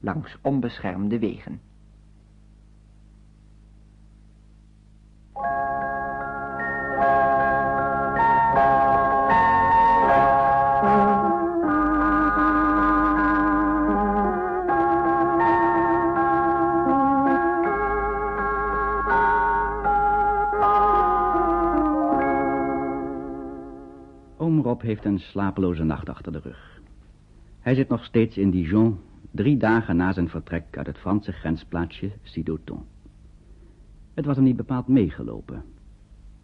langs onbeschermde wegen. Heeft een slapeloze nacht achter de rug. Hij zit nog steeds in Dijon, drie dagen na zijn vertrek uit het Franse grensplaatsje Sidoton. Het was hem niet bepaald meegelopen.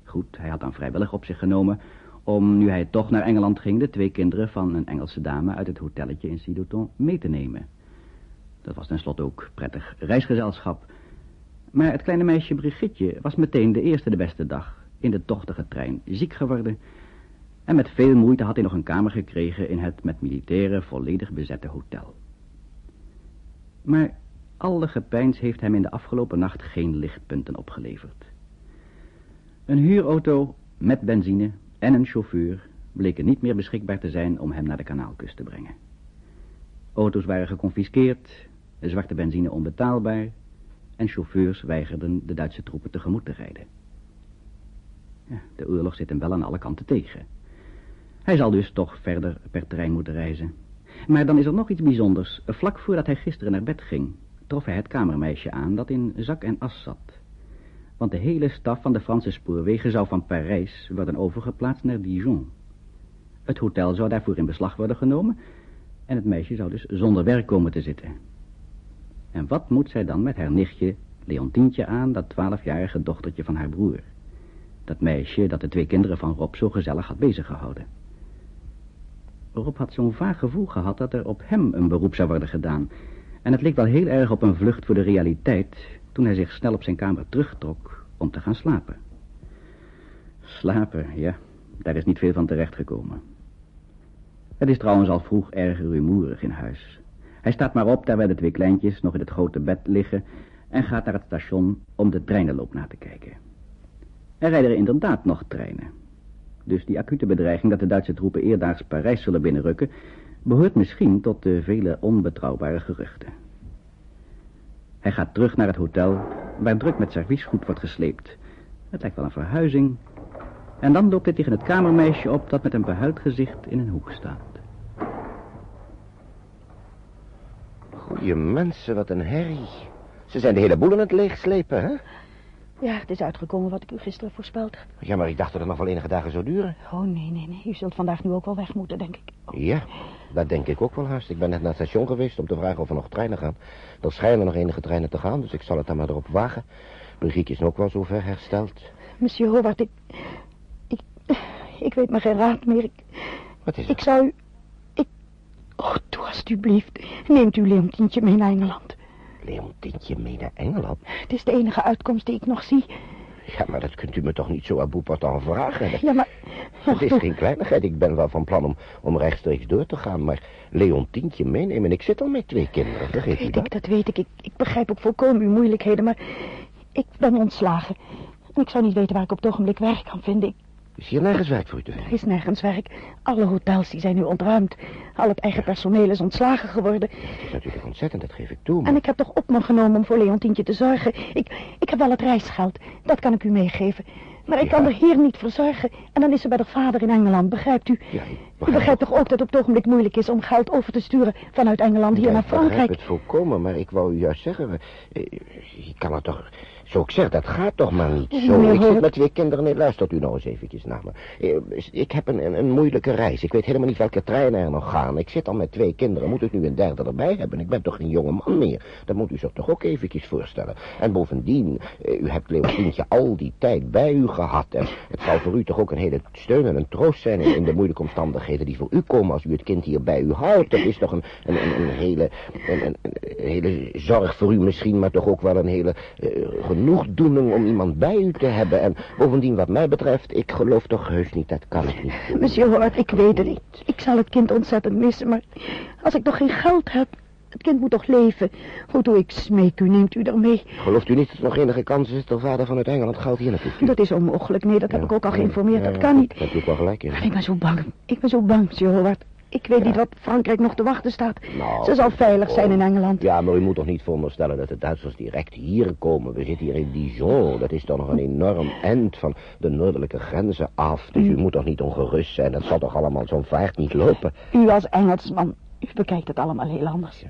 Goed, hij had dan vrijwillig op zich genomen om, nu hij toch naar Engeland ging, de twee kinderen van een Engelse dame uit het hotelletje in Sidoton mee te nemen. Dat was tenslotte ook prettig reisgezelschap. Maar het kleine meisje Brigitte was meteen de eerste de beste dag in de tochtige trein ziek geworden en met veel moeite had hij nog een kamer gekregen in het met militairen volledig bezette hotel. Maar alle gepeins heeft hem in de afgelopen nacht geen lichtpunten opgeleverd. Een huurauto met benzine en een chauffeur bleken niet meer beschikbaar te zijn om hem naar de kanaalkust te brengen. Auto's waren geconfiskeerd, de zwarte benzine onbetaalbaar en chauffeurs weigerden de Duitse troepen tegemoet te rijden. Ja, de oorlog zit hem wel aan alle kanten tegen. Hij zal dus toch verder per trein moeten reizen. Maar dan is er nog iets bijzonders. Vlak voordat hij gisteren naar bed ging, trof hij het kamermeisje aan dat in zak en as zat. Want de hele staf van de Franse spoorwegen zou van Parijs worden overgeplaatst naar Dijon. Het hotel zou daarvoor in beslag worden genomen en het meisje zou dus zonder werk komen te zitten. En wat moet zij dan met haar nichtje Leontientje aan, dat twaalfjarige dochtertje van haar broer? Dat meisje dat de twee kinderen van Rob zo gezellig had bezig gehouden. Rob had zo'n vaag gevoel gehad dat er op hem een beroep zou worden gedaan. En het leek wel heel erg op een vlucht voor de realiteit... toen hij zich snel op zijn kamer terugtrok om te gaan slapen. Slapen, ja, daar is niet veel van terechtgekomen. Het is trouwens al vroeg erg rumoerig in huis. Hij staat maar op terwijl de twee kleintjes nog in het grote bed liggen... en gaat naar het station om de treinenloop na te kijken. Er rijden er inderdaad nog treinen... Dus die acute bedreiging dat de Duitse troepen eerdaags Parijs zullen binnenrukken... behoort misschien tot de vele onbetrouwbare geruchten. Hij gaat terug naar het hotel, waar druk met serviesgoed wordt gesleept. Het lijkt wel een verhuizing. En dan loopt hij tegen het kamermeisje op dat met een behuild gezicht in een hoek staat. Goeie mensen, wat een herrie. Ze zijn de hele boel aan het leegslepen, hè? Ja, het is uitgekomen wat ik u gisteren voorspeld. Ja, maar ik dacht dat het nog wel enige dagen zou duren. Oh, nee, nee, nee. U zult vandaag nu ook wel weg moeten, denk ik. Oh. Ja, dat denk ik ook wel haast. Ik ben net naar het station geweest om te vragen of er nog treinen gaan. Er schijnen nog enige treinen te gaan, dus ik zal het dan maar erop wagen. Brigitte is ook wel zo ver hersteld. Monsieur Howard, ik... Ik, ik weet maar geen raad meer. Ik, Wat is ik zou u... Ik... Oh, doe alstublieft. Neemt u Leontientje mee naar Engeland. Leontientje mee naar Engeland? Het is de enige uitkomst die ik nog zie. Ja, maar dat kunt u me toch niet zo bout portant vragen? Ja, maar... Het is geen kleinigheid. Ik ben wel van plan om, om rechtstreeks door te gaan, maar Leontientje meenemen. Ik zit al met twee kinderen, Dat vergeet u weet dat? ik, dat weet ik. ik. Ik begrijp ook volkomen uw moeilijkheden, maar... Ik ben ontslagen. En ik zou niet weten waar ik op het ogenblik werk kan vinden. Ik- Is hier nergens werk voor u te vinden? Er is nergens werk. Alle hotels die zijn nu ontruimd. Al het eigen personeel is ontslagen geworden. Dat is natuurlijk ontzettend, dat geef ik toe. Maar... En ik heb toch op me genomen om voor Leontientje te zorgen. Ik, ik heb wel het reisgeld. Dat kan ik u meegeven. Maar ik Ja. kan er hier niet voor zorgen. En dan is ze bij de vader in Engeland, begrijpt u? Ja, ik U begrijp, begrijpt toch ook dat het op het ogenblik moeilijk is om geld over te sturen vanuit Engeland hier Ja, naar ik begrijp Frankrijk. het volkomen, maar ik wou u juist zeggen... eh, Je kan het toch... Zo ik zeg, dat gaat toch maar niet zo. Ik zit met twee kinderen. Nee, luistert u nou eens eventjes naar me. Eh, Ik heb een, een, moeilijke reis. Ik weet helemaal niet welke treinen er nog gaan. Ik zit al met twee kinderen. Moet ik nu een derde erbij hebben? Ik ben toch geen jonge man meer? Dat moet u zich toch ook eventjes voorstellen. En bovendien, eh, u hebt Leontientje al die tijd bij u gehad. En het zal voor u toch ook een hele steun en een troost zijn... in, de moeilijke omstandigheden die voor u komen... als u het kind hier bij u houdt. Dat is toch een, een, een, hele, een hele zorg voor u misschien... maar toch ook wel een hele eh, genoegdoening om iemand bij u te hebben. En bovendien, wat mij betreft, ik geloof toch heus niet, dat kan ik niet doen. Monsieur Howard, ik weet het. Ik, ik zal het kind ontzettend missen, maar als ik nog geen geld heb... Het kind moet toch leven? Hoe doe ik smeek u, neemt u er mee? Gelooft u niet dat er nog enige kans is dat de vader vanuit Engeland geld hier naartoe stuurt? Dat is onmogelijk. Nee, dat heb Ja, ik ook al geïnformeerd. ja, dat kan niet. Daar heb ook wel gelijk in. Ik ben zo bang. Ik ben zo bang, monsieur Howard. Ik weet niet wat Frankrijk nog te wachten staat. Nou, Ze zal veilig zijn oh. in Engeland. Ja, maar u moet toch niet veronderstellen dat de Duitsers direct hier komen. We zitten hier in Dijon. Dat is toch nog een enorm eind van de noordelijke grenzen af. Dus u moet toch niet ongerust zijn. Dat zal toch allemaal zo'n vaart niet lopen. U als Engelsman, u bekijkt het allemaal heel anders.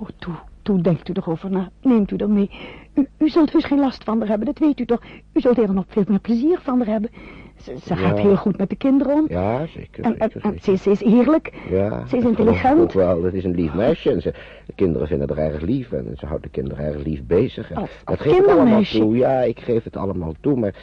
Oh, toe, toe, denkt u erover na. Neemt u er mee. U, u zult heus geen last van haar hebben, dat weet u toch. U zult er nog veel meer plezier van haar hebben. Ze, ze gaat Ja. heel goed met de kinderen om. Ja, zeker. En, en, zeker, en ze, is- ze is eerlijk. Ja, Ze is intelligent. Ook wel, dat is een lief meisje. En ze, de kinderen vinden haar erg lief. En ze houdt de kinderen erg lief bezig. En Als- dat als geef ik allemaal toe. Ja, ik geef het allemaal toe. Maar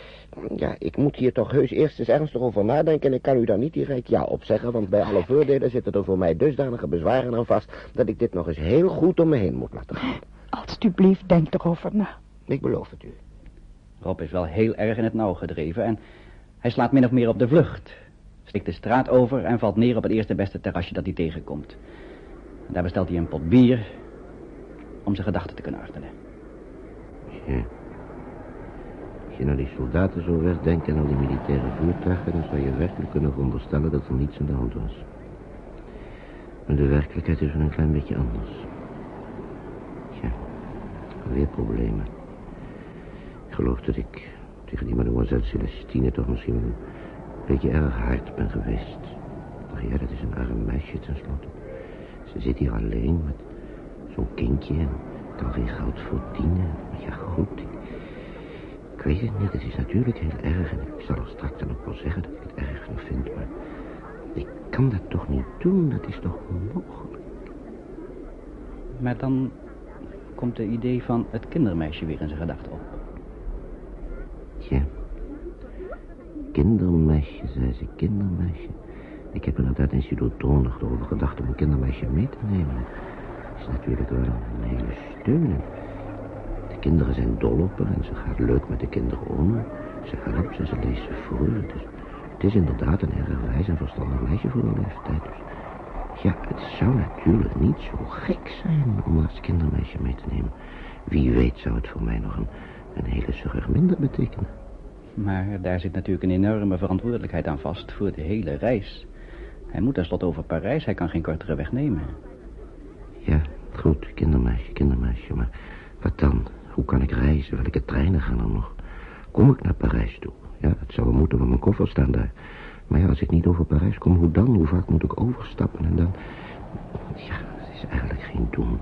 ja, ik moet hier toch heus eerst eens ernstig over nadenken. En ik kan u daar niet direct ja op zeggen. Want bij alle voordelen zitten er voor mij dusdanige bezwaren aan vast... dat ik dit nog eens heel goed om me heen moet laten gaan. Alsjeblieft, denk erover na. Ik beloof het u. Rob is wel heel erg in het nauw gedreven en hij slaat min of meer op de vlucht. Stikt de straat over en valt neer op het eerste beste terrasje dat hij tegenkomt. En daar bestelt hij een pot bier om zijn gedachten te kunnen ordenen. Ja. Als je naar die soldaten zo wegdenkt en al die militaire voertuigen... dan zou je werkelijk kunnen veronderstellen dat er niets aan de hand was. Maar de werkelijkheid is wel een klein beetje anders. Ja, weer problemen. Ik geloof dat ik tegen die mademoiselle Celestine toch misschien een beetje erg hard ben geweest. Ach ja, dat is een arm meisje tenslotte. Ze zit hier alleen met zo'n kindje en kan geen geld verdienen. Maar ja, goed, ik, weet het niet. Het is natuurlijk heel erg en ik zal er straks dan ook wel zeggen dat ik het erg vind. Maar ik kan dat toch niet doen, dat is toch onmogelijk. Maar dan komt de idee van het kindermeisje weer in zijn gedachten op. Kindermeisje, zei ze, kindermeisje. Ik heb inderdaad in Sidoton nog erover gedacht om een kindermeisje mee te nemen. Dat is natuurlijk wel een hele steun. De kinderen zijn dol op haar en ze gaat leuk met de kinderen om. Ze helpt ze, ze leest ze voor. Het is, inderdaad een erg wijs en verstandig meisje voor haar leeftijd. Dus ja, het zou natuurlijk niet zo gek zijn om als kindermeisje mee te nemen. Wie weet zou het voor mij nog een, een hele zorg minder betekenen. Maar daar zit natuurlijk een enorme verantwoordelijkheid aan vast voor de hele reis. Hij moet tenslotte over Parijs, hij kan geen kortere weg nemen. Ja, goed, kindermeisje, kindermeisje. Maar wat dan? Hoe kan ik reizen? Welke treinen gaan er nog? Kom ik naar Parijs toe? Ja, dat zou wel moeten, want mijn koffer staan daar. Maar ja, als ik niet over Parijs kom, hoe dan? Hoe vaak moet ik overstappen en dan... Ja, het is eigenlijk geen doen.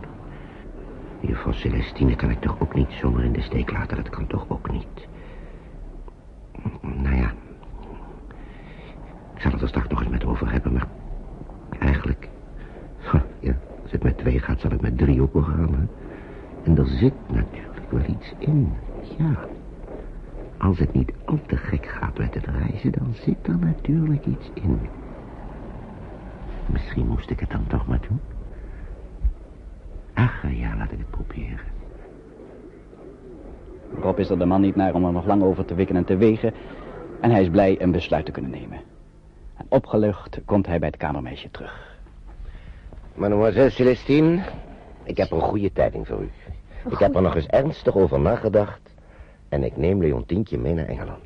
Juffrouw Celestine kan ik toch ook niet zomaar in de steek laten? Dat kan toch ook niet? Nou ja... Ik zal het er straks nog eens met over hebben, maar... Eigenlijk... Ja, als het met twee gaat, zal het met drie ook wel gaan? En er zit natuurlijk wel iets in, ja. Als het niet al te gek gaat met het reizen, dan zit er natuurlijk iets in. Misschien moest ik het dan toch maar doen. Ach, ja, laat ik het proberen. Rob is er de man niet naar om er nog lang over te wikken en te wegen. En hij is blij een besluit te kunnen nemen. En opgelucht komt hij bij het kamermeisje terug. Mademoiselle Celestine, ik heb een goede tijding voor u. Ik heb er nog eens ernstig over nagedacht. En ik neem Leontientje mee naar Engeland.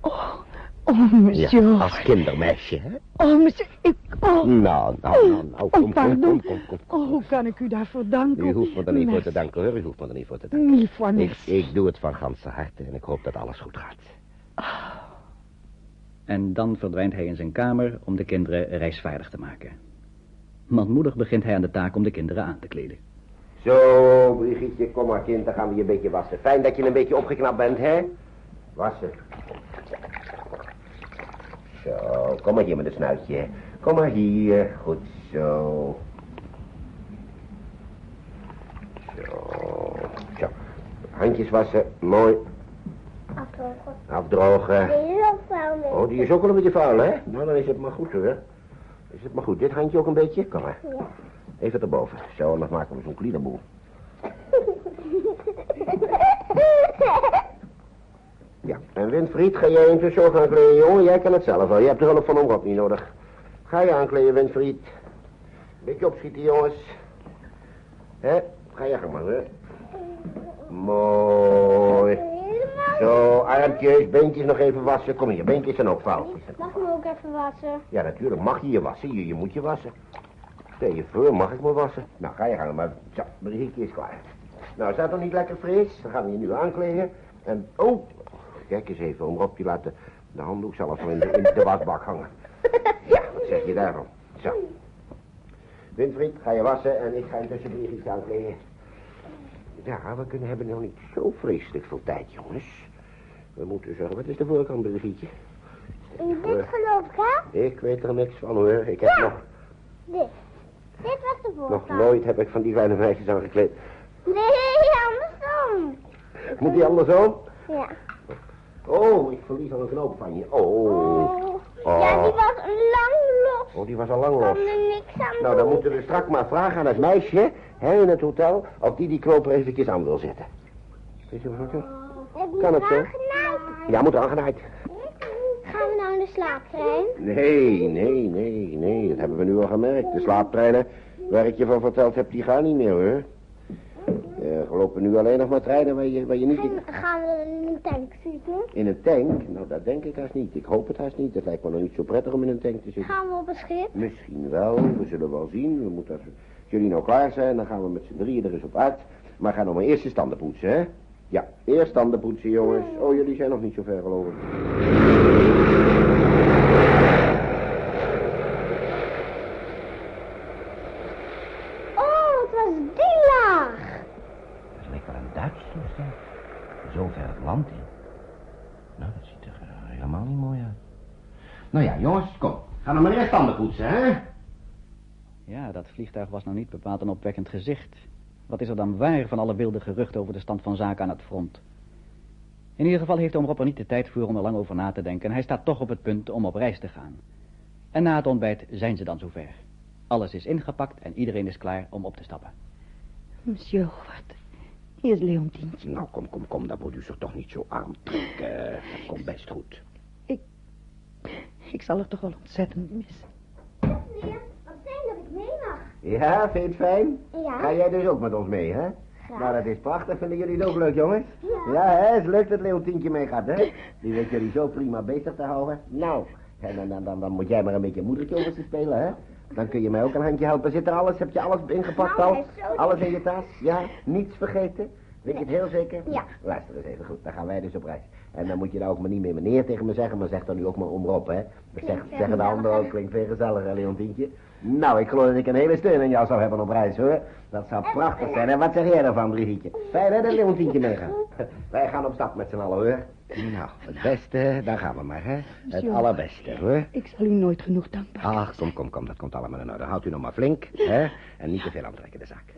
Oh, monsieur. als kindermeisje, hè? Oh, monsieur, ik... Oh, Nou, nou, nou, nou, oh, kom, kom, kom, kom, kom. Oh, hoe kan ik u daarvoor danken? U hoeft me er niet voor te danken, hoor. U hoeft me er niet voor te danken. Mille fois Ik, ik doe het van ganse harte en ik hoop dat alles goed gaat. En dan verdwijnt hij in zijn kamer om de kinderen reisvaardig te maken. Manmoedig begint hij aan de taak om de kinderen aan te kleden. Zo, Brigitte, kom maar kind, dan gaan we je een beetje wassen. Fijn dat je een beetje opgeknapt bent, hè? Wassen. Zo, kom maar hier met een snuitje. Kom maar hier, goed zo. Zo, zo. Handjes wassen, mooi. Afdrogen. Afdrogen. Deze is ook vuil. Oh, die is ook wel een beetje vuil, hè? Nou, dan is het maar goed, hoor. Is het maar goed. Dit handje ook een beetje? Kom maar. Ja. Even erboven. Zo, dan maken we zo'n kliederboel. Ja, en Winfried, ga jij even zo gaan kleden, jongen? Jij kan het zelf wel. Je hebt de hulp van Omrop niet nodig. Ga je aankleden, Winfried. Beetje opschieten, jongens. Hè? Ga je gang maar, hè? Mooi. Helemaal Zo, armpjes, beentjes nog even wassen. Kom hier, beentjes zijn ook fout. Mag ik me ook even wassen? Ja, natuurlijk mag je je wassen. Je, je moet je wassen. Stel je voor, mag ik me wassen? Nou, ga je gang, maar zo, Brigitte is klaar. Nou, staat nog niet lekker fris? Dan gaan we je nu aankleden. En, oh, kijk eens even, om Rob, die laat de, de handdoek zelfs wel in de, in de wasbak hangen. Ja, wat zeg je daarvan? Zo. Winfried, ga je wassen en ik ga intussen Brigitte aankleden. Ja, we kunnen hebben nog niet zo vreselijk veel tijd, jongens. We moeten zorgen, wat is de voorkant, Brigitte? In dit geloof ik, hè? Ik weet er niks van hoor. Ik heb nog, Dit. Dit was de nog voorkant. nooit heb ik van die kleine meisjes aangekleed. Nee, andersom. Moet die andersom? Ja. Oh, ik verlies al een knoop van je. Oh. Oh. Oh. Ja, die was lang los. Oh, die was al lang Ik los. kan er niks aan Nou, dan moeten we straks maar vragen aan het meisje, hè, in het hotel, of die die knoop er eventjes aan wil zetten. Weet je wat ik Kan het zo? Ja, moet aangenaaid. Gaan we nou in de slaapplein? Nee, nee, nee, nee, dat hebben we nu al gemerkt. De slaaptreinen, waar ik je van verteld heb, die gaan niet meer, hoor. Er lopen nu alleen nog maar treinen waar je, waar je niet... in- En gaan we in een tank zitten? In een tank? Nou, dat denk ik haast niet. Ik hoop het haast niet. Het lijkt me nog niet zo prettig om in een tank te zitten. Gaan we op een schip? Misschien wel, we zullen wel zien. We moeten, als jullie nou klaar zijn, dan gaan we met z'n drieën er eens op uit. Maar ga nog maar eerst je standen poetsen, hè? Ja, eerst standen poetsen, jongens. Oh, jullie zijn nog niet zo ver, geloof ik. Oh, het was die laag. Dat lijkt wel een Duits toestel. Zo ver het land in. Nou, dat ziet er eh, helemaal niet mooi uit. Nou kom. Ga nog maar eerst standen poetsen, hè? Ja, dat vliegtuig was nou niet bepaald een opwekkend gezicht. Wat is er dan waar van alle wilde geruchten over de stand van zaken aan het front? In ieder geval heeft oom Rob er niet de tijd voor om er lang over na te denken... en hij staat toch op het punt om op reis te gaan. En na het ontbijt zijn ze dan zover. Alles is ingepakt en iedereen is klaar om op te stappen. Monsieur Howard, hier is Leontientje. Nou, kom, kom, kom. Dat moet u zich toch niet zo aantrekken. Dat komt best goed. Ik zal het toch wel ontzettend missen. Meneer, wat fijn dat ik mee mag. Ja, vind je het fijn? Ja. Ga jij dus ook met ons mee, hè? Graag. Nou, dat is prachtig. Vinden jullie het ook leuk, jongens? Ja. Ja, hè? Is leuk dat Leontientje meegaat, hè? Die weet jullie zo prima bezig te houden. Nou, en dan, dan, dan, dan moet jij maar een beetje moedertje over ze spelen, hè? Dan kun je mij ook een handje helpen. Zit er alles? Heb je alles ingepakt Nou, al? Alles in je tas? Ja? Niets vergeten? Weet je het heel zeker? Ja. Luister eens even goed. Dan gaan wij dus op reis. En dan moet je nou ook maar niet meer meneer tegen me zeggen, maar zeg dan nu ook maar om Rob, hè? Dat zeg, zeggen de anderen ook. Klinkt veel gezelliger, Leontientje. Nou, ik geloof dat ik een hele steun aan jou zou hebben op reis, hoor. Dat zou prachtig zijn. En wat zeg jij ervan, Brigitte? Fijn, hè, dat Leontientje meegaat. Wij gaan op stap met z'n allen, hoor. Nou, het beste, daar gaan we maar, hè. Het allerbeste, hoor. Ik zal u nooit genoeg dankbaar Ach, kom, kom, kom, dat komt allemaal in orde. Houdt u nog maar flink, hè. En niet te veel aantrekken, de zaak.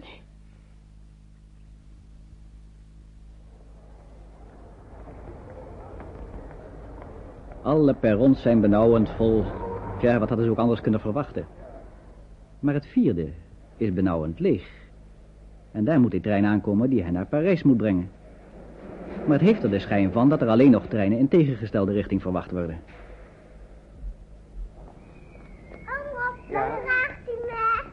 Alle perrons zijn benauwend vol. Ja, wat hadden ze ook anders kunnen verwachten? Maar het vierde is benauwend leeg. En daar moet die trein aankomen die hen naar Parijs moet brengen. Maar het heeft er de schijn van dat er alleen nog treinen in tegengestelde richting verwacht worden. Oh, Ja.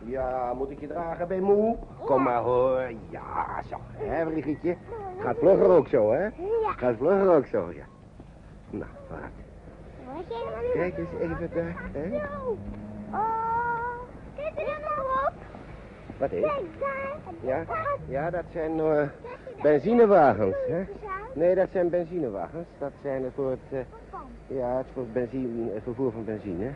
Ja, moet ik je dragen, ben je moe? Kom maar hoor. Ja, zo. Hè, Brigitte? Gaat vlugger ook zo, hè? Ja. Gaat vlugger ook zo, ja. Nou, vooruit. Word je helemaal niet Kijk eens even daar, hè? Oh, kijk er maar op. Wat is? Kijk daar. Ja, ja dat zijn eh, benzinewagens, hè? Nee, dat zijn benzinewagens. Dat zijn voor het, eh, ja, het, voor benzine, het vervoer van benzine.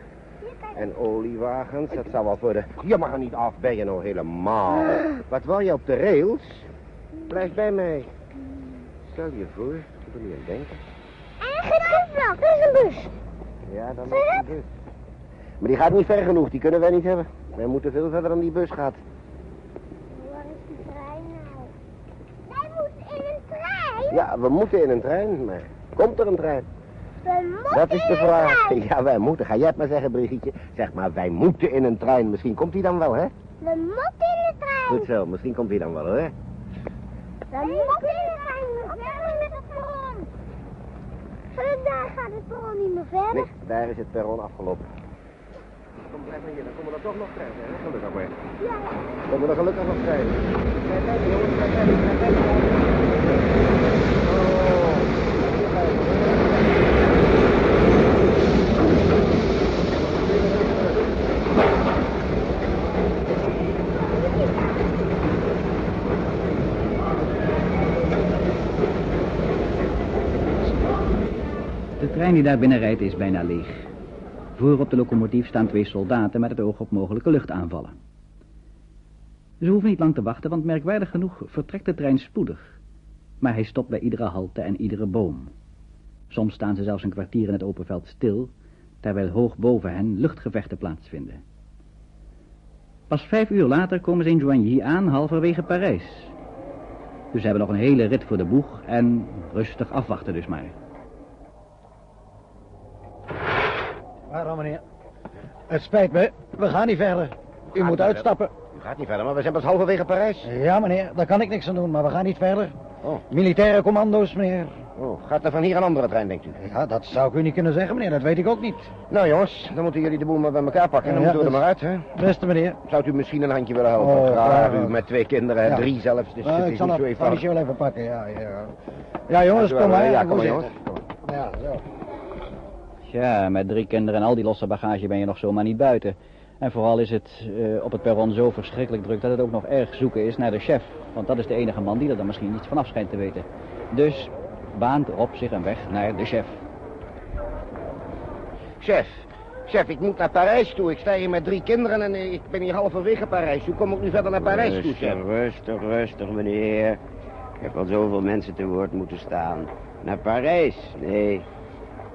En oliewagens, dat zal wel voor de... Je mag er niet af, ben je nou helemaal. Wat wou je op de rails? Blijf bij mij. Stel je voor, ik moet er niet aan denken. En gedrukt, dat is een bus. Ja, dan is die bus. Maar die gaat niet ver genoeg, die kunnen wij niet hebben. Wij moeten veel verder dan die bus gaat. Waar is die trein nou? Wij moeten in een trein. Ja, we moeten in een trein, maar komt er een trein? We moeten Dat is de een vraag. Ja, wij moeten. Ga jij het maar zeggen, Brigitte. Zeg maar, wij moeten in een trein. Misschien komt hij dan wel, hè? We moeten in de trein. Goed zo, misschien komt hij dan wel, hè? We moeten in de trein. We verder met het perron. Vanaf daar gaat het perron niet meer verder. Nee, daar is het perron afgelopen. Kom, blijf maar hier. Dan komen er toch nog treinen, hè? Gelukkig maar. Ja. Komen er gelukkig nog treinen. Blijf jongens. Blijf bij, blijf. Oh. Trein die daar binnen rijdt is bijna leeg. Voor op de locomotief staan twee soldaten met het oog op mogelijke luchtaanvallen. Ze hoeven niet lang te wachten, want merkwaardig genoeg vertrekt de trein spoedig. Maar hij stopt bij iedere halte en iedere boom. Soms staan ze zelfs een kwartier in het open veld stil, terwijl hoog boven hen luchtgevechten plaatsvinden. Pas vijf uur later komen ze in Joigny aan, halverwege Parijs. Dus ze hebben nog een hele rit voor de boeg en rustig afwachten dus maar. Meneer? Het spijt me, we gaan niet verder. U moet uitstappen. U gaat niet verder, maar we zijn pas halverwege Parijs. Ja, meneer, daar kan ik niks aan doen, maar we gaan niet verder. Oh, Militaire commando's, meneer. oh, gaat er van hier een andere trein, denkt u? Ja, dat zou ik u niet kunnen zeggen, meneer, dat weet ik ook niet. Nou jongens, dan moeten jullie de boel maar bij elkaar pakken en dan Ja, moeten we er dat maar uit, hè? Beste meneer. Zou u misschien een handje willen helpen? Oh, Graag, u met twee kinderen, Ja. drie zelfs, dus Nou, het ik is zal zo het wel even pakken, ja, ja. Ja, jongens, kom maar. Ja, kom maar, jongens. Ja, zo. Ja, met drie kinderen en al die losse bagage ben je nog zomaar niet buiten. En vooral is het eh, op het perron zo verschrikkelijk druk dat het ook nog erg zoeken is naar de chef. Want dat is de enige man die er dan misschien iets vanaf schijnt te weten. Dus baant op zich een weg naar de chef. Chef, chef, ik moet naar Parijs toe. Ik sta hier met drie kinderen en eh, ik ben hier halverwege Parijs. Hoe kom ik nu verder naar Parijs toe, chef? rustig, rustig, meneer. Ik heb al zoveel mensen te woord moeten staan. Naar Parijs? Nee.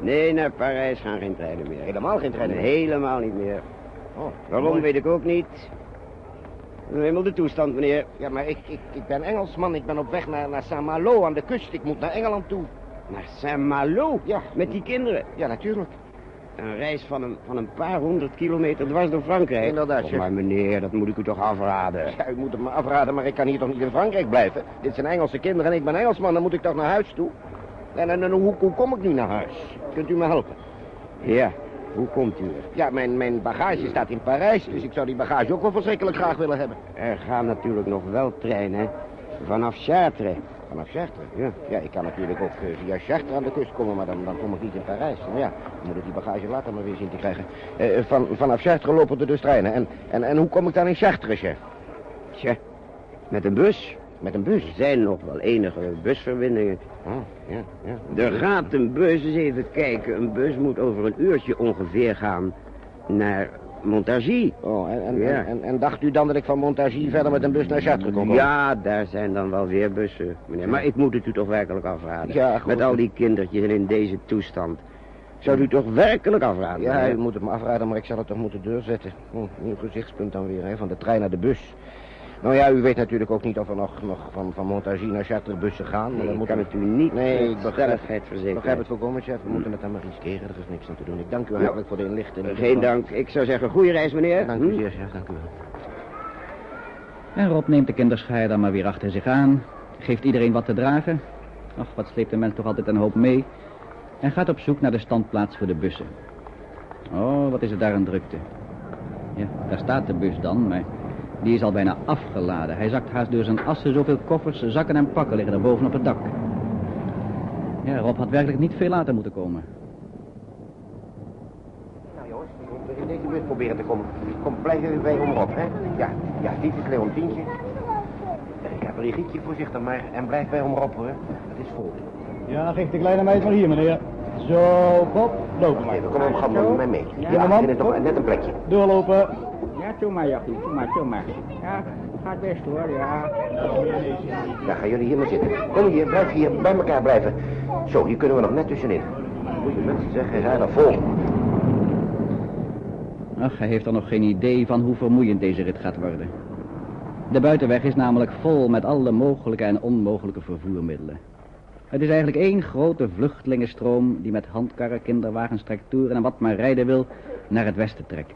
Nee, naar Parijs gaan geen treinen meer. Helemaal geen treinen meer? Helemaal niet meer. Oh, Waarom mooi. weet ik ook niet. Nu eenmaal de toestand, meneer. Ja, maar ik, ik, ik ben Engelsman. Ik ben op weg naar, naar Saint-Malo aan de kust. Ik moet naar Engeland toe. Naar Saint-Malo? Ja. Met die kinderen. Ja, natuurlijk. Een reis van een, van een paar honderd kilometer dwars door Frankrijk. Inderdaad, Oh, maar meneer, dat moet ik u toch afraden. Ja, u moet het me afraden, maar ik kan hier toch niet in Frankrijk blijven? Dit zijn Engelse kinderen en ik ben Engelsman. Dan moet ik toch naar huis toe? En, en, en hoe, hoe kom ik nu naar huis? Kunt u me helpen? Ja, hoe komt u er? Ja, mijn, mijn bagage staat in Parijs, dus ik zou die bagage ook wel verschrikkelijk graag willen hebben. Er gaan natuurlijk nog wel treinen vanaf Chartres. Vanaf Chartres? Ja. Ja, ik kan natuurlijk ook eh, via Chartres aan de kust komen, maar dan, dan kom ik niet in Parijs. Nou ja, dan moet ik die bagage later maar weer zien te krijgen. Eh, van, vanaf Chartres lopen er dus treinen. En, en, en hoe kom ik dan in Chartres, chef? Tja, met een bus. Met een bus? Er zijn nog wel enige busverbindingen. Ah, ja, ja. Er gaat een bus, eens even kijken. Een bus moet over een uurtje ongeveer gaan naar Montargis. Oh, en, en, Ja. en, dacht u dan dat ik van Montargis verder met een bus naar Chartres kon komen? Ja, daar zijn dan wel weer bussen, meneer. Maar ik moet het u toch werkelijk afraden. Ja, goed. Met al die kindertjes en in deze toestand. Zou u toch werkelijk afraden? Ja, u moet het me afraden, maar ik zal het toch moeten doorzetten. Hm, nieuw gezichtspunt dan weer, hè, van de trein naar de bus. Nou ja, u weet natuurlijk ook niet of er nog, nog van, van Montargis naar Chartres bussen gaan. Maar Nee, dan ik moeten kan we- het u niet Nee, met ik begrijp verzekeren. begrijp het volkomen, chef. We moeten het dan maar riskeren. Er is niks aan te doen. Ik dank u hartelijk voor de inlichting. Geen dank. Ik zou zeggen, goede reis, meneer. Dank Hm? u zeer, chef. Dank u wel. En Rob neemt de kinderschaar dan maar weer achter zich aan. Geeft iedereen wat te dragen. Ach, wat sleept de mens toch altijd een hoop mee. En gaat op zoek naar de standplaats voor de bussen. Oh, wat is het daar een drukte. Ja, daar staat de bus dan, maar die is al bijna afgeladen. Hij zakt haast door zijn assen, zoveel koffers, zakken en pakken liggen er boven op het dak. Ja, Rob had werkelijk niet veel later moeten komen. Nou jongens, we moeten in deze bus proberen te komen. Kom, blijf even bij om op, hè? Ja, ja, dit is Leontientje. Ik heb een rigietje voorzichtig maar. En blijf bij om op, hoor. Het is vol. Ja, geef de kleine meid maar hier, meneer. Zo, Bob, lopen maar. Even, kom op, ga maar met mij mee. Ja, Jongeman, dit is nog net een plekje. Doorlopen. Maar, Jachie. Doe maar, doe maar. Ja, gaat best hoor, ja. Ja, gaan jullie hier maar zitten. Kom hier, blijf hier bij elkaar blijven. Zo, hier kunnen we nog net tussenin. Goeie mensen zeggen, zijn er vol. Ach, hij heeft er nog geen idee van hoe vermoeiend deze rit gaat worden. De buitenweg is namelijk vol met alle mogelijke en onmogelijke vervoermiddelen. Het is eigenlijk één grote vluchtelingenstroom die met handkarren, kinderwagens, tractoren en wat maar rijden wil naar het westen trekt.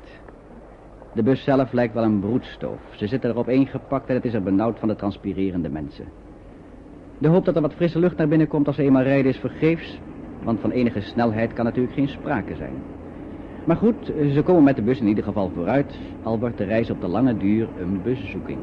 De bus zelf lijkt wel een broedstoof. Ze zitten erop ingepakt en het is er benauwd van de transpirerende mensen. De hoop dat er wat frisse lucht naar binnen komt als ze eenmaal rijden is vergeefs, want van enige snelheid kan natuurlijk geen sprake zijn. Maar goed, ze komen met de bus in ieder geval vooruit, al wordt de reis op de lange duur een buszoeking.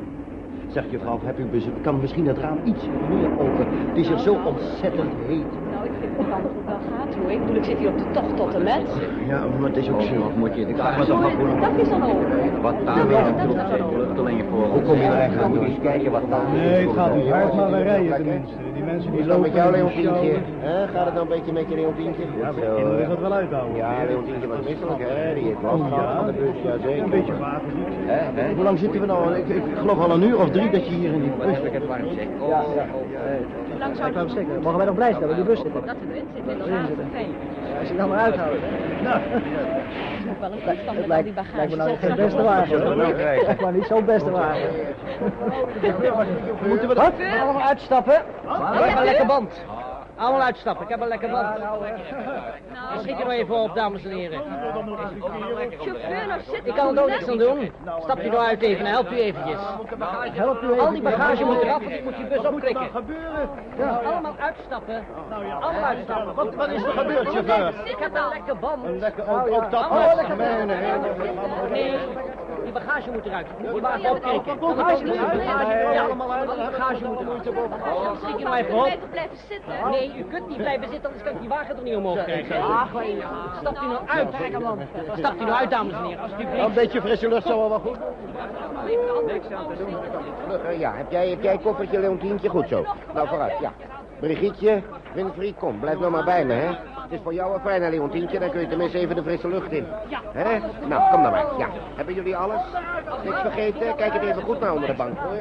Zeg juffrouw, heb u bez- kan misschien het raam iets meer open? Het is hier zo ontzettend heet. Nou, ik het wel gaat hoor. Ik bedoel, ik zit hier op de tocht tot en met. Ja, maar het is ook zo. Moet je, ik vraag Zo, dat is dan open. Wat daar dan alleen je voor. Hoe kom je eruit? Gaan we eens kijken wat daar Nee, het gaat niet hard, maar we rijden tenminste. Die mensen die is dat lopen... met jou, in de Leontientje? Gaat het nou een beetje met je, Leontientje? Ja, Goed zo, is dat wel uithouden. Ja, Leontientje was misselijk, hè? Die heeft last gehad van de bus, ja zeker. Een beetje hè? Hoe lang zitten we nou? Ik, ik geloof al een uur of drie dat je hier in die bus... het warm zeg. Ja, ja. Hoe lang zou Ik zeggen, mogen wij nog blij zijn dat we in die bus zitten? dat we erin zitten? Inderdaad, fijn. Als je dan maar uithoudt. Nou, Het moet wel een toestand het met al lijkt, die bagage. lijkt me nou geen beste wagen. maar niet zo'n beste wagen. Moeten we dat? Allemaal uitstappen. Ik heb een lekker band. Allemaal uitstappen. Ik heb een lekker band. Dan schiet je maar even op, dames en heren. Nou Ik kan er ook niks aan doen. Stap je nou uit even, help u eventjes. Help u Al die bagage moet eraf, want ik moet die bus opklikken. gebeuren? Allemaal uitstappen. Allemaal uitstappen. Wat, wat is er gebeurd, chauffeur? Ik heb een lekker band. Een lekker, ook, dat Oh, was. Nee, bagage moet eruit. Moet die wagen opklikken. Kan ik ook niet. Ja, allemaal uit. Bagage moet eruit. Schiet je nou even op. blijven zitten. Nee, u kunt niet blijven zitten, anders kan ik die wagen er niet omhoog krijgen. Stapt u nou uit. Stapt u nou uit, dames en heren, alsjeblieft. Een beetje frisse lucht zou wel goed. Vlugger, Ja, heb jij, heb jij een koffertje, Leontientje? Goed zo. Nou, vooruit, ja. Brigitte, Winfried, kom, blijf nou maar bij me, hè. Het is voor jou een fijn, hè, Leontientje. Dan kun je tenminste even de frisse lucht in. Hè? Nou, kom dan maar. Ja. Hebben jullie alles? Niks vergeten? Kijk het even goed naar onder de bank, hoor.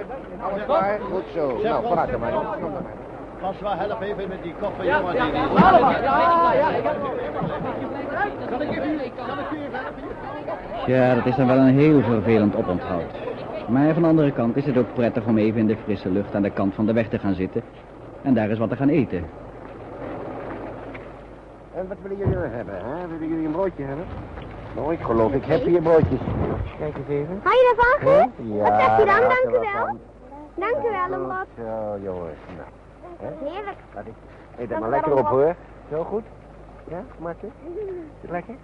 Alles klaar? Goed zo. Nou, vooruit dan maar, jongens. Kom dan maar. François, help even met die koffer, jongen. Ja, ja, ja. Ja, dat is dan wel een heel vervelend oponthoud. Maar van de andere kant is het ook prettig om even in de frisse lucht aan de kant van de weg te gaan zitten. En daar is wat te gaan eten. En wat willen jullie hebben, hè? Willen jullie een broodje hebben? Nou, ik geloof, ik heb hier broodjes. Kijk eens even. Hou je? Geert? Ja, Wat zegt u dan? Dank u wel. Dank u wel. Zo, jongens. Nou, Heerlijk. laat ik. Eet er Dank maar lekker op, hoor. Zo goed? Ja, makkelijk? Is het lekker?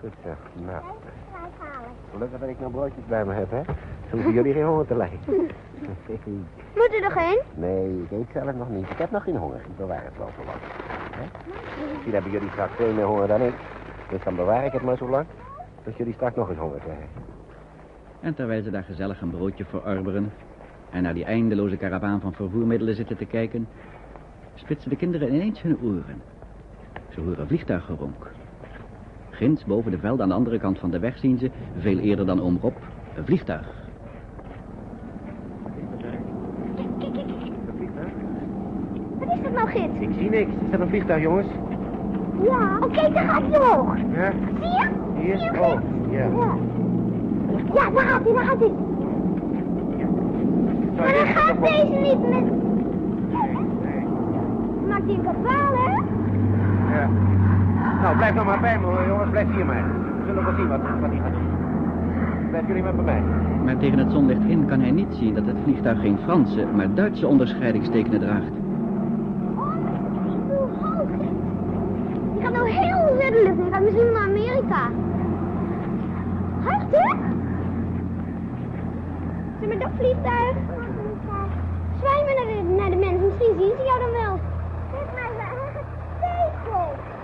Goed zo. Nou, gelukkig dat ik nog broodjes bij me heb, hè? Zo hoeven jullie geen honger te lijden. Moet u er geen? Nee, ik eet zelf nog niet. Ik heb nog geen honger. Ik bewaar het wel zo lang. Hè? Misschien hebben jullie straks veel meer honger dan ik. Dus dan bewaar ik het maar zo lang. Dat jullie straks nog eens honger krijgen. En terwijl ze daar gezellig een broodje verorberen... en naar die eindeloze karavaan van vervoermiddelen zitten te kijken... spitsen de kinderen ineens hun oren. Ze horen vliegtuiggeronk. Ginds boven de velden aan de andere kant van de weg zien ze... veel eerder dan oom Rob, een vliegtuig. Wat is dat nou, Git? Ik zie niks. Is dat een vliegtuig, jongens? Ja. Oh, kijk, daar gaat hij omhoog. Ja? Zie je? Hier? Zie je, Oh, ja. Ja. Ja, daar gaat hij, daar gaat hij. Maar dan gaat deze niet met... Maakt hij een kabaal, hè? Ja. Nou, blijf nou maar bij me, hoor, jongens. Blijf hier maar. We zullen wel zien wat, wat hij gaat doen. Blijf jullie maar bij mij. Maar tegen het zonlicht in kan hij niet zien dat het vliegtuig geen Franse, maar Duitse onderscheidingstekenen draagt. Oh, hoe hoog. Die gaat de lucht gaat misschien naar Amerika. Hè? Zeg maar, dat vliegtuig. Zwijmen naar de, naar de mensen. Misschien zien ze jou dan wel.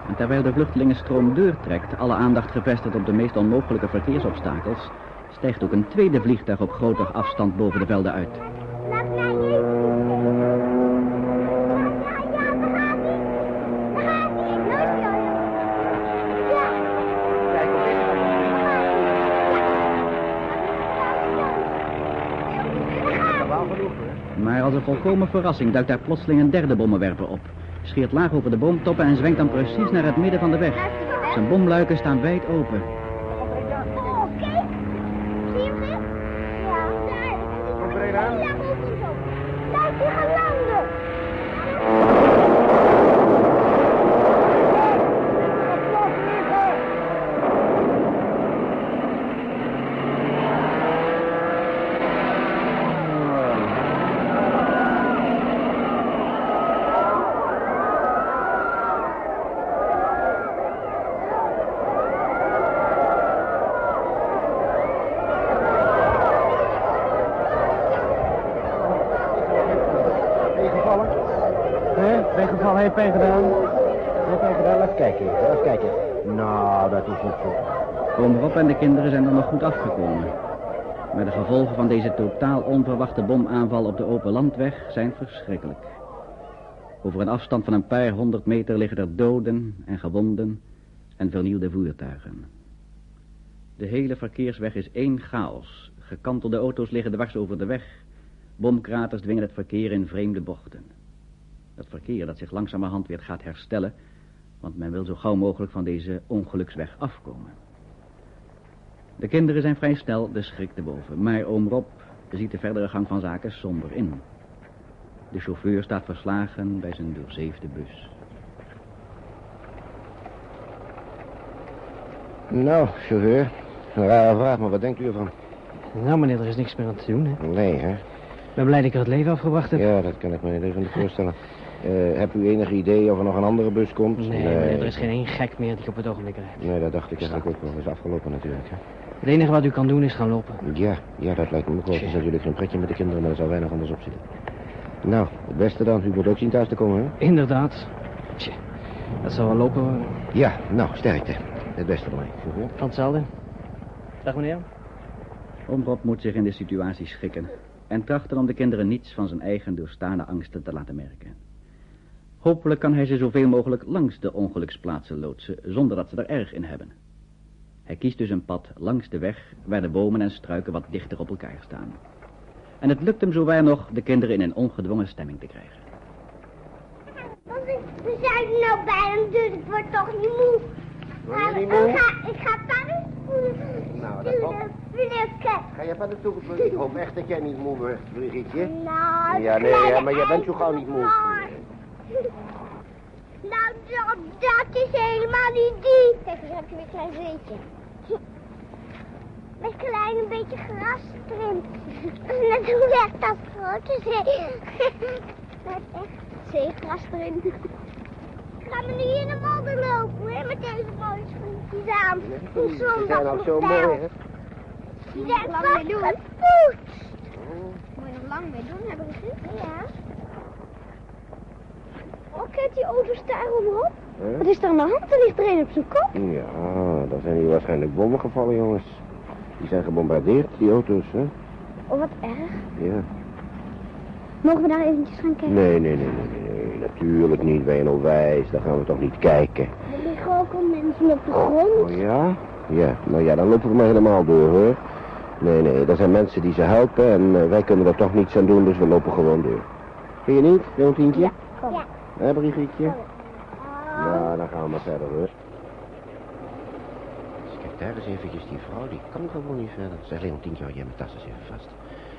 En terwijl de vluchtelingenstroom doortrekt, alle aandacht gevestigd op de meest onmogelijke verkeersobstakels, stijgt ook een tweede vliegtuig op grote afstand boven de velden uit. Laat mij even. Ja, ja, ja, daar gaat hij. Daar gaat hij. Ik luister jou. Ja. Kijk, op deze kant. Ja. Wel genoeg, hoor. Maar als een volkomen verrassing duikt daar plotseling een derde bommenwerper op. Scheert laag over de boomtoppen en zwenkt dan precies naar het midden van de weg. Zijn bomluiken staan wijd open. Heeft pijn gedaan. Heeft hij gedaan? Laat kijken, laat kijken. Nou, dat is niet. Oom Rob en de kinderen zijn er nog goed afgekomen. Maar de gevolgen van deze totaal onverwachte bomaanval op de open landweg zijn verschrikkelijk. Over een afstand van een paar honderd meter liggen er doden en gewonden en vernielde voertuigen. De hele verkeersweg is één chaos. Gekantelde auto's liggen dwars over de weg. Bomkraters dwingen het verkeer in vreemde bochten. Dat verkeer dat zich langzamerhand weer gaat herstellen, want men wil zo gauw mogelijk van deze ongeluksweg afkomen. De kinderen zijn vrij snel de schrik te boven, maar oom Rob ziet de verdere gang van zaken somber in. De chauffeur staat verslagen bij zijn doorzeefde bus. Nou, chauffeur. Een rare vraag, maar wat denkt u ervan? Nou, meneer, er is niks meer aan te doen, hè. Nee, hè? Ik ben blij dat ik er het leven afgebracht heb. Ja, dat kan ik me niet even voorstellen. Eh hebt u enig idee of er nog een andere bus komt? Nee, meneer, er is geen één gek meer die op het ogenblik rijdt. Nee, dat dacht ik eigenlijk ook wel. Dat is afgelopen natuurlijk, hè? Het enige wat u kan doen is gaan lopen. Ja, ja, dat lijkt me ook wel. Het is natuurlijk geen pretje met de kinderen, maar er zal weinig anders op zitten. Nou, het beste dan. U moet ook zien thuis te komen, hè? Inderdaad. Tje, dat zal wel lopen worden. Ja, nou, sterkte. Het beste chauffeur. Van hetzelfde. Dag, meneer. Oom Rob moet zich in de situatie schikken en trachten om de kinderen niets van zijn eigen doorstaande angsten te laten merken. Hopelijk kan hij ze zoveel mogelijk langs de ongeluksplaatsen loodsen, zonder dat ze er erg in hebben. Hij kiest dus een pad langs de weg waar de bomen en struiken wat dichter op elkaar staan. En het lukt hem zowaar nog de kinderen in een ongedwongen stemming te krijgen. Want ik- We zijn er nou bij hem, dus ik word toch niet moe. Word je Maar niet ik moe? ga, ik ga padden. Nou, dat komt. Ga je verder toe, Brigitte? Ik hoop echt dat jij niet moe wordt, Brigitte. Nou, Ja, nee, ja, maar jij bent zo gauw niet moe. Nou, dat, dat is helemaal niet die. Kijk, eens heb je weer een klein zeetje. Met klein een beetje gras erin. Net hoe echt dat grote zee. Met echt zeegras erin. Gaan we nu in de modder lopen, hè, met deze mooie schoentjes aan. Ze zijn ook zo mooi, hè? Die zijn vast gepoetst. Moet je nog lang mee doen, hebben we gezien? Ja. Die auto daar omhoog. Huh? Wat is er aan de hand? Er ligt er een op zijn kop. Ja, daar zijn hier waarschijnlijk bommen gevallen, jongens. Die zijn gebombardeerd, die auto's, hè? Oh, wat erg. Ja. Mogen we daar eventjes gaan kijken? Nee, nee, nee, nee, nee, natuurlijk niet. Ben je nou wijs? Daar gaan we toch niet kijken. Er liggen ook al mensen op de grond. Oh ja? Ja, nou ja, dan lopen we maar helemaal door, hoor. Nee, nee, er zijn mensen die ze helpen en eh, wij kunnen er toch niets aan doen, dus we lopen gewoon door. Vind je niet, Leontientje? Ja, Ja. Brigitte? Oh. Nou, dan gaan we maar verder, hoor. Dus kijk daar eens eventjes, die vrouw, die kan gewoon niet verder. Zeg, Leontientje, hou jij mijn tas eens even vast.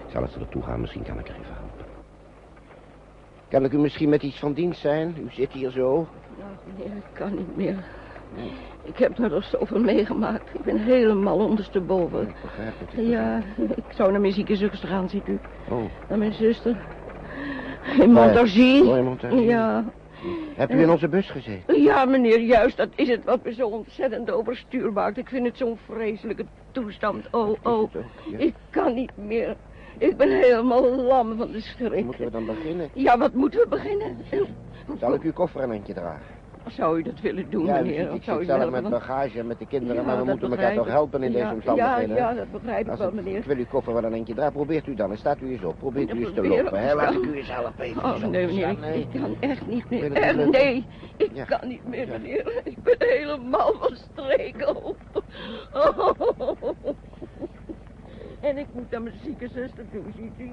Ik zal eens er naartoe gaan, misschien kan ik er even helpen. Kan ik u misschien met iets van dienst zijn? U zit hier zo. Nou, meneer, ik kan niet meer. Ik heb er nog zoveel meegemaakt. Ik ben helemaal ondersteboven. Ik begrijp het. ik Ja, ik zou naar mijn zieke zuster gaan, ziet u. Oh, Naar mijn zuster. In Montargis. Oh, in Montargis. Ja. hebt u in onze bus gezeten? Ja, meneer, juist. Dat is het wat me zo ontzettend overstuur maakt. Ik vind het zo'n vreselijke toestand. Oh, oh. Ook? Ja. Ik kan niet meer. Ik ben helemaal lam van de schrik. Moeten we dan beginnen? Ja, wat moeten we beginnen? Zal ik uw koffer een handje dragen? Zou u dat willen doen, ja, meneer? ik zou zelf met bagage en met de kinderen, Ja, maar we moeten elkaar toch helpen in Ja, deze omstandigheden. Ja, hè? ja, dat begrijp ik wel, meneer. ik wil uw koffer wel een eentje dragen. Probeert u dan. En staat u eens op. Probeert u eens te lopen. Hè? Laat ik u eens helpen. Even Oh, nee, meneer, nee. ik kan echt niet meer. lukken? nee, ik kan niet meer, meneer. Ik ben helemaal van. Oh. En ik moet naar mijn zieke zuster toe, ziet u.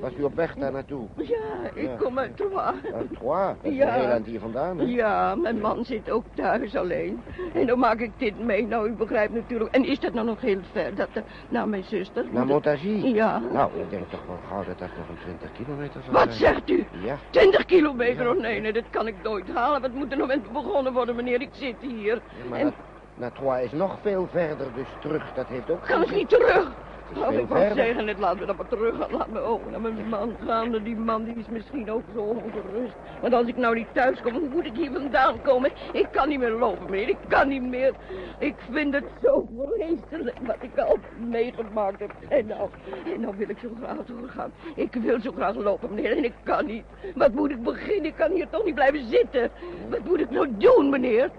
Was u op weg daar naartoe? Ja, ik Ja. kom uit Troyes. Uit Troyes? Dat is Ja. een heel eind hier vandaan, hè? Ja, mijn man zit ook thuis alleen. En dan maak ik dit mee. Nou, u begrijpt natuurlijk. En is dat nou nog heel ver? Dat, eh, naar mijn zuster? Naar Montargis? Ja. Nou, ik denk toch wel gauw dat dat nog een 20 kilometer zal Wat zijn. zegt u? Ja. 20 kilometer? Oh nee, nee, dat kan ik nooit halen. Wat moet er nou met begonnen worden, meneer? Ik zit hier. Ja, maar en naar Troyes is nog veel verder, dus terug. Dat heeft ook kan geen ik niet terug? Oh, veel ik wou zeggen, net laat me dan maar terug gaan. Laat me ook naar mijn man gaan. Die man die is misschien ook zo ongerust. Want als ik nou niet thuis kom, hoe moet ik hier vandaan komen? Ik kan niet meer lopen, meneer. Ik kan niet meer. Ik vind het zo vreselijk wat ik al meegemaakt heb. En nou, en nou wil ik zo graag doorgaan. Ik wil zo graag lopen, meneer. En ik kan niet. Wat moet ik beginnen? Ik kan hier toch niet blijven zitten. Wat moet ik nou doen, meneer?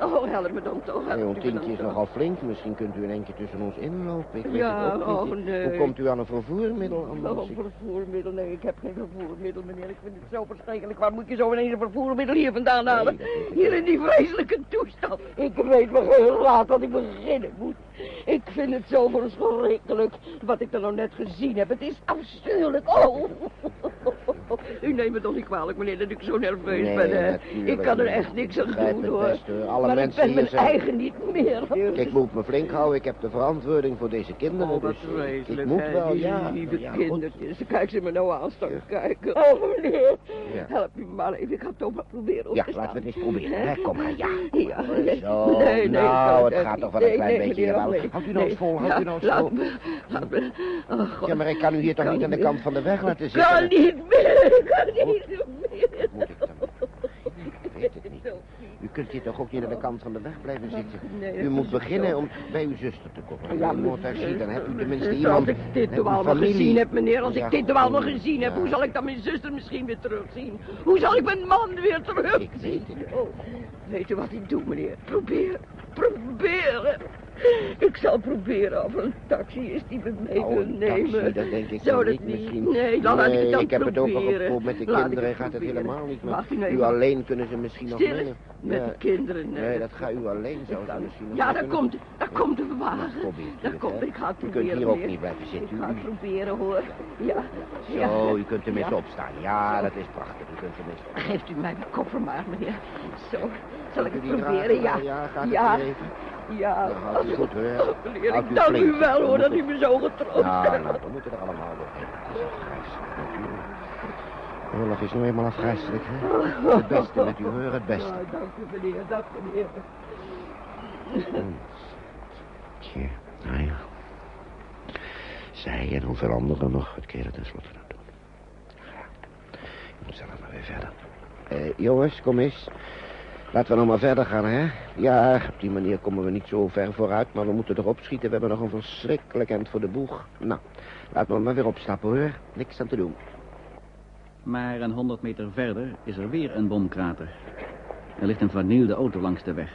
Oh, help me dan toch. help Nee, tintje is nogal flink. Misschien kunt u in één keer tussen ons inlopen. Ik weet Ja, het ook. Oh, nee. Hoe komt u aan een vervoermiddel? Oh, vervoermiddel. Nee, ik heb geen vervoermiddel, meneer. Ik vind het zo verschrikkelijk. Waar moet je zo ineens een vervoermiddel hier vandaan halen? dat hier in die vreselijke toestand. Ik weet me geen raad wat ik beginnen moet. Ik vind het zo verschrikkelijk. Wat ik er nou net gezien heb. Het is afschuwelijk. Oh. U neemt me toch niet kwalijk, meneer, dat ik zo nerveus Nee, ben, Ik kan er echt niks aan doen, hoor. best. Alle maar mensen ik ben mijn zijn- eigen niet meer. Ik moet me flink houden. Ik heb de verantwoording voor deze kinderen. Oh, wat dus ik moet wel, die ja. lieve ja, goed. kindertjes. Kijk ze me nou aan staan kijken. Oh, meneer. Ja. Help me maar even. Ik ga het toch maar proberen op Ja, te laten we het eens proberen. Hè? Kom maar, ja. Ja, Zo, nee, nee, nou, het gaat toch wel een klein beetje. Houdt u nou eens vol, houdt ja, u nou eens laat vol. me, laat me. Oh. Ja, maar ik kan u hier toch niet aan de kant van de weg laten zitten? kan niet meer. Ik kan niet meer. Moet ik dan? Ik weet het niet. U kunt hier toch ook niet aan de kant van de weg blijven zitten? Nee, U dat moet beginnen om bij uw zuster te komen. Als Ja, ziet, dan hebt u tenminste iemand... Als ik dit uw allemaal gezien heb, meneer. Als Ja, ik dit toch allemaal gezien heb, hoe zal ik dan mijn zuster misschien weer terugzien? Hoe zal ik mijn man weer terugzien? Ik weet het. Oh, weet u wat ik doe, meneer? Probeer. Proberen. Ik zal proberen of een taxi is die me mee Nou, wil een nemen. taxi, dat denk ik Zou dat niet misschien. Nee, dan laat ik het dan ik heb het ook al proberen. geprobeerd met de Laat kinderen. Gaat het proberen. helemaal niet. Wacht u even. alleen kunnen ze misschien nog mee. met Ja. de kinderen. Nee, dat gaat u alleen zo. Misschien nog Ja, daar kunnen. komt, daar komt een wagen. Daar komt, ik ga het U kunt proberen. hier ook niet blijven zitten. Ik ga het proberen, hoor. Ja. Zo, u kunt tenminste opstaan. Ja, dat is prachtig. U kunt tenminste opstaan. Geeft u mij mijn koffer maar, meneer. Zo, zal ik het proberen? Ja. Ja, het ja. weer even? Ja. Nou, houdt u goed, hoor. Meneer, ik dank u wel, hoor, dat u me zo getroost hebt. nou, we moeten er allemaal doorheen. Het is afgrijzelijk, natuurlijk. Oorlog is nu eenmaal afgrijzelijk, hè? Het beste met u, hoor, het beste. Dank u, meneer. Dank u, meneer. Hmm. Tja, nou ja. Zij en hoeveel anderen nog, je er tenslotte nou doen? Ja, ik moet zelf maar weer verder. Eh, jongens, kom eens. Laten we nou maar verder gaan, hè? Ja, op die manier komen we niet zo ver vooruit, maar we moeten erop schieten. We hebben nog een verschrikkelijk end voor de boeg. Nou, laten we maar weer opstappen, hoor. Niks aan te doen. Maar een honderd meter verder is er weer een bomkrater. Er ligt een vernielde auto langs de weg.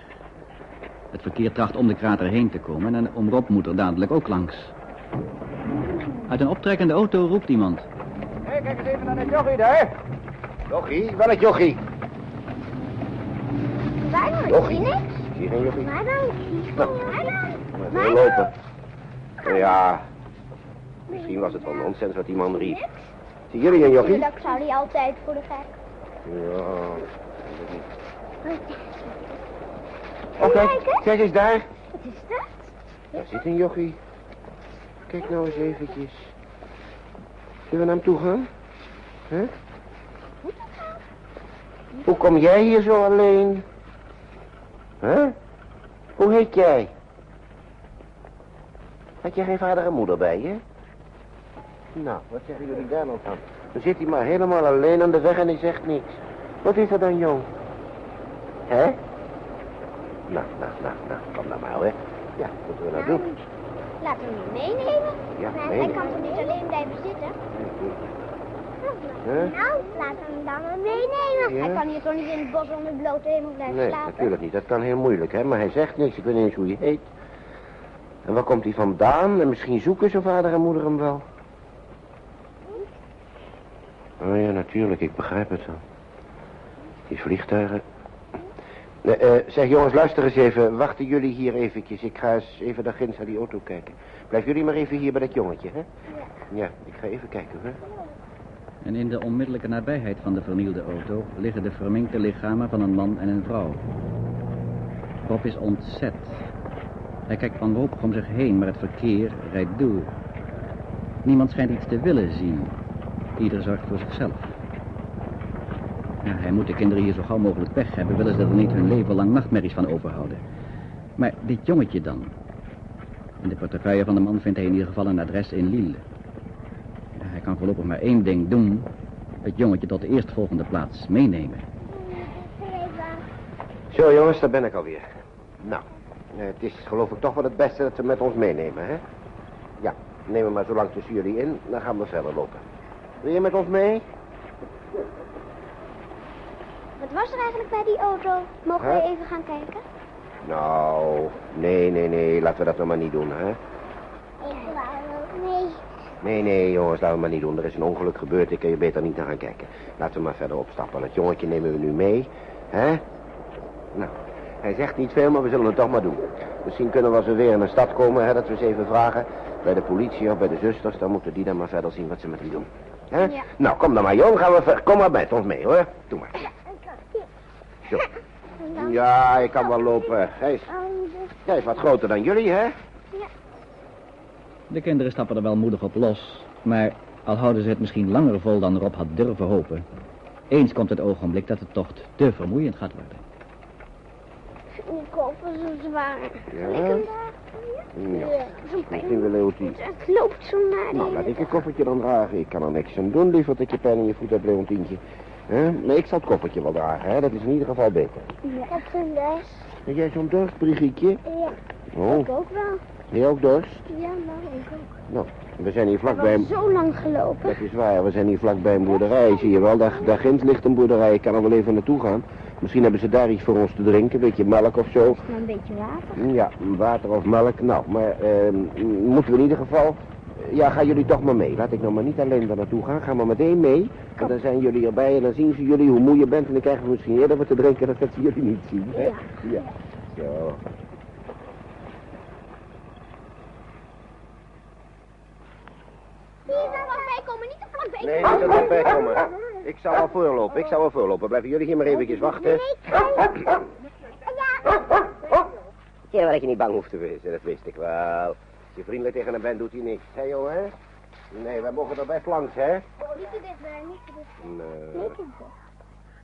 Het verkeer tracht om de krater heen te komen en Oom Rob moet er dadelijk ook langs. Uit een optrekkende auto roept iemand. Hé, kijk eens even naar dat jochie daar. Jochie, wel het jochie. Waar dan? Ik zie niks. Zie je geen jochie? Waar dan? Ik zie Nou. Maar dan? lopen. Ja, misschien was het wel nonsens wat die man riep. Zien jullie een jochie? Dat zou hij altijd voor de gek. Ja, weet niet. Kom Oh, kijk, eens daar. Wat is dat? Daar zit een jochie. Kijk nou eens eventjes. Zullen we naar hem toe gaan? Hè? Hoe kom jij hier zo alleen? Hè? Hoe heet jij? Had je geen vader en moeder bij je? Nou, wat zeggen jullie daar nou van? Dan zit hij maar helemaal alleen aan de weg en hij zegt niks. Wat is er dan, jong? Hè? Nou, nou, nou, nou, kom dan maar, hè. Ja, wat moeten we nou doen? Laten we hem meenemen. Ja, Maar hij meenemen. kan toch niet alleen blijven zitten? Huh? Nou, laten we hem dan maar meenemen. Ja? Hij kan hier toch niet in het bos onder de blote hemel blijven Nee, slapen? natuurlijk niet. Dat kan heel moeilijk, hè. Maar hij zegt niks. Ik weet niet eens hoe hij heet. En waar komt hij vandaan? En misschien zoeken zijn vader en moeder hem wel. Oh ja, natuurlijk. Ik begrijp het wel. Die vliegtuigen. Nee, eh, zeg jongens, luister eens even. Wachten jullie hier eventjes. Ik ga eens even daar ginds naar die auto kijken. Blijf jullie maar even hier bij dat jongetje, hè? Ja. ik ga even kijken, hoor. En in de onmiddellijke nabijheid van de vernielde auto liggen de verminkte lichamen van een man en een vrouw. Rob is ontzet. Hij kijkt wanhopig om zich heen, maar het verkeer rijdt door. Niemand schijnt iets te willen zien. Ieder zorgt voor zichzelf. Ja, hij moet de kinderen hier zo gauw mogelijk weg hebben, willen ze er niet hun leven lang nachtmerries van overhouden. Maar dit jongetje dan? In de portefeuille van de man vindt hij in ieder geval een adres in Lille. Kan voorlopig maar één ding doen. Het jongetje tot de eerstvolgende plaats meenemen. Zo jongens, daar ben ik alweer. Nou, eh, het is geloof ik toch wel het beste dat we met ons meenemen, hè? Ja, neem hem maar zo lang tussen jullie in, dan gaan we verder lopen. Wil je met ons mee? Wat was er eigenlijk bij die auto? Mogen Huh? we even gaan kijken? Nou, nee, nee, nee, laten we dat nou maar niet doen, hè? Ik wou Nee. Nee, nee, jongens, laten we maar niet doen. Er is een ongeluk gebeurd, ik kan je beter niet naar gaan kijken. Laten we maar verder opstappen. Het jongetje nemen we nu mee, hè? Nou, hij zegt niet veel, maar we zullen het toch maar doen. Misschien kunnen we als we weer in een stad komen, hè, dat we ze even vragen. Bij de politie of bij de zusters, dan moeten die dan maar verder zien wat ze met hem doen. Hè? Ja. Nou, kom dan maar, jong, gaan we ver... Kom maar met ons mee, hoor. Doe maar. Zo. Ja, hij kan wel lopen. Hij is, hij is wat groter dan jullie, hè? De kinderen stappen er wel moedig op los. Maar al houden ze het misschien langer vol dan Rob had durven hopen. Eens komt het ogenblik dat de tocht te vermoeiend gaat worden. Die kopen zo zwaar. Ja. Ja. Misschien Leontien. Het loopt zo naar Nou, laat ik het koffertje dan dragen. Ik kan er niks aan doen, liever dat je pijn in je voet hebt, Leontientje. Hè? Nee, ik zal het koffertje wel dragen, hè. Dat is in ieder geval beter. Ik heb geen les. Heb jij zo'n dorst, Brigietje? Ja, Oh, ik ook wel. Jij ook dorst? Ja, maar ik ook. Nou, we zijn hier We vlakbij... hebben zo lang gelopen. Dat is waar, we zijn hier vlakbij een boerderij. Zie je wel, daar, daar ginds ligt een boerderij. Ik kan er wel even naartoe gaan. Misschien hebben ze daar iets voor ons te drinken, een beetje melk of zo. Een beetje water. Ja, water of melk. Nou, maar ehm, moeten we in ieder geval... Ja, gaan jullie toch maar mee. Laat ik nou maar niet alleen daar naartoe gaan. Ga maar meteen mee. Want dan zijn jullie erbij en dan zien ze jullie hoe moe je bent. En dan krijgen we misschien eerder wat te drinken dan dat ze jullie niet zien. Hè? Ja. Ja. Zo. Hier, daar mag wij bij. Nee, niet bij komen. Ik zal wel voorlopen. Ik zal wel voorlopen. Blijven jullie hier maar eventjes wachten. Ja, maar dat je niet bang hoeft te wezen, dat wist ik wel. Als je vriendelijk tegen hem bent, doet hij niks. Hé, jongen? Nee, wij mogen er best langs, hè? Niet te dichtbij, niet te dichtbij. Nee. Niet te dicht.